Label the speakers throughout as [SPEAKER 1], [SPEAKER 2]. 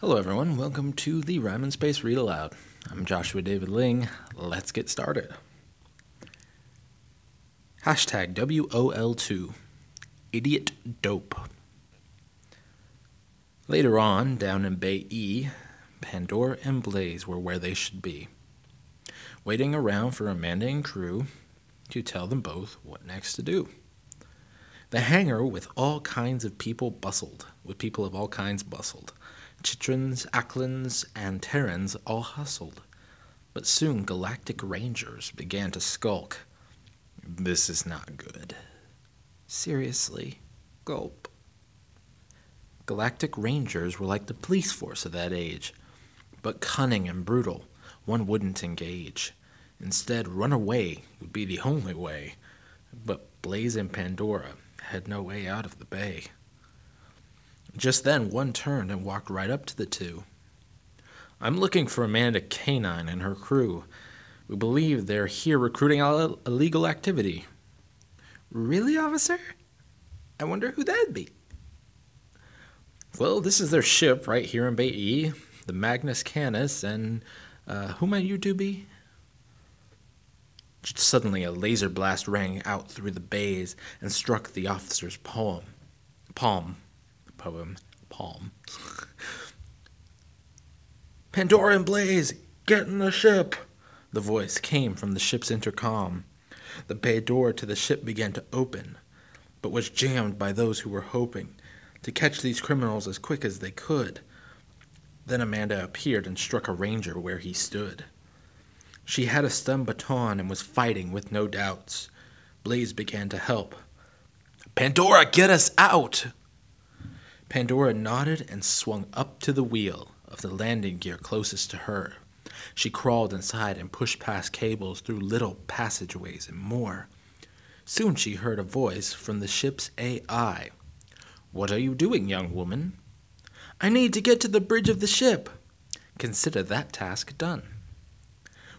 [SPEAKER 1] Hello, everyone. Welcome to the Rhyme and Space Read Aloud. I'm Joshua David Ling. Let's get started. Hashtag WOL2 Idiot Dope. Later on, down in Bay E, Pandora and Blaze were where they should be, waiting around for Amanda and crew to tell them both what next to do. The hangar with all kinds of people bustled, with people of all kinds bustled. Chitrons, Acklins, and Terrans all hustled. But soon galactic rangers began to skulk. This is not good. Seriously, gulp. Galactic rangers were like the police force of that age, but cunning and brutal. One wouldn't engage. Instead, run away would be the only way. But Blaze and Pandora had no way out of the bay. Just then, one turned and walked right up to the two. I'm looking for Amanda Canine and her crew. We believe they're here recruiting illegal activity. Really, officer? I wonder who that'd be. Well, this is their ship right here in Bay E, the Magnus Canis, and uh, who might you two be? Suddenly, a laser blast rang out through the bays and struck the officer's palm. Palm. Poem. Palm. Pandora and Blaze, get in the ship! The voice came from the ship's intercom. The bay door to the ship began to open, but was jammed by those who were hoping to catch these criminals as quick as they could. Then Amanda appeared and struck a ranger where he stood. She had a stun baton and was fighting with no doubts. Blaze began to help. Pandora, get us out! Pandora nodded and swung up to the wheel of the landing gear closest to her. She crawled inside and pushed past cables through little passageways and more. Soon she heard a voice from the ship's AI. What are you doing, young woman? I need to get to the bridge of the ship. Consider that task done.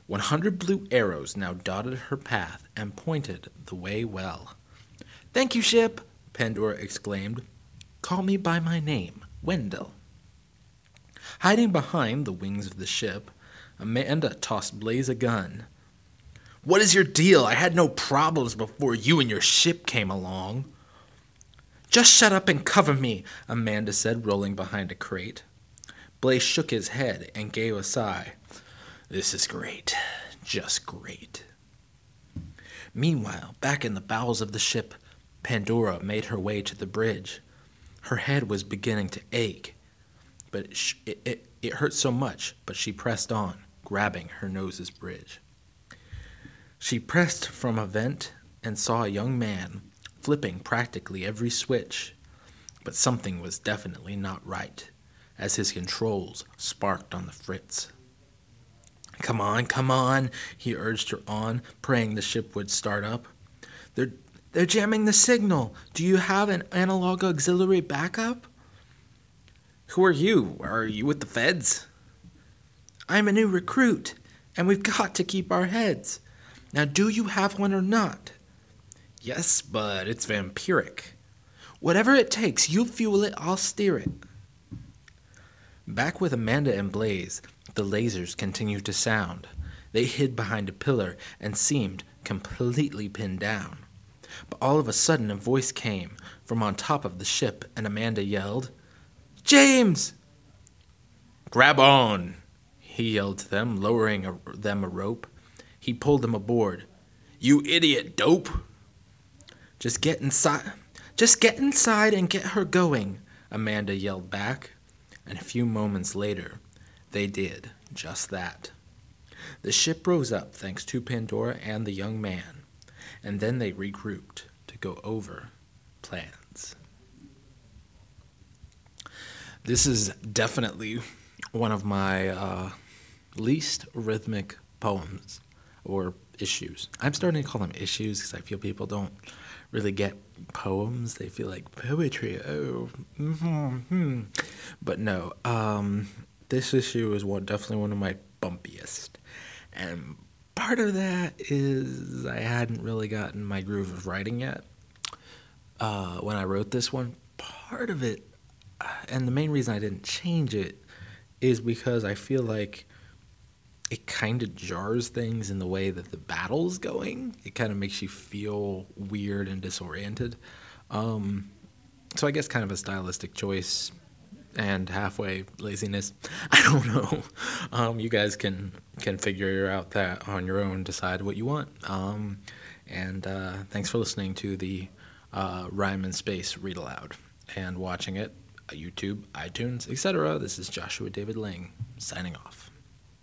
[SPEAKER 1] One hundred blue arrows now dotted her path and pointed the way well. Thank you, ship, Pandora exclaimed. Call me by my name, Wendell. Hiding behind the wings of the ship, Amanda tossed Blaze a gun. What is your deal? I had no problems before you and your ship came along. Just shut up and cover me, Amanda said, rolling behind a crate. Blaze shook his head and gave a sigh. This is great. Just great. Meanwhile, back in the bowels of the ship, Pandora made her way to the bridge. Her head was beginning to ache, but it, it, it, hurt so much, but she pressed on, grabbing her nose's bridge. She pressed from a vent and saw a young man flipping practically every switch, but something was definitely not right as his controls sparked on the fritz. Come on, come on, he urged her on, praying the ship would start up. They're, they're jamming the signal. Do you have an analog auxiliary backup? Who are you? Are you with the feds? I'm a new recruit, and we've got to keep our heads. Now, do you have one or not? Yes, but it's vampiric. Whatever it takes, you fuel it, I'll steer it. Back with Amanda and Blaze, the lasers continued to sound. They hid behind a pillar and seemed completely pinned down. But all of a sudden, a voice came from on top of the ship, and Amanda yelled, James! Grab on! He yelled to them, lowering a, them a rope. He pulled them aboard. You idiot dope! Just get inside. Just get inside and get her going, Amanda yelled back. And a few moments later, they did just that. The ship rose up thanks to Pandora and the young man, and then they regrouped to go over plans. This is definitely one of my uh, least rhythmic poems or issues. I'm starting to call them issues because I feel people don't really get poems. They feel like poetry. Oh, mm-hmm. but no. Um, this issue is one definitely one of my bumpiest, and part of that is I hadn't really gotten my groove of writing yet. Uh, when I wrote this one, part of it, and the main reason I didn't change it, is because I feel like it kind of jars things in the way that the battle's going. It kind of makes you feel weird and disoriented. Um, so I guess kind of a stylistic choice and halfway laziness. I don't know. Um, you guys can can figure out that on your own. Decide what you want. Um, and uh, thanks for listening to the uh, Rhyme and Space read aloud and watching it. Uh, YouTube, iTunes, etc. This is Joshua David Ling signing off.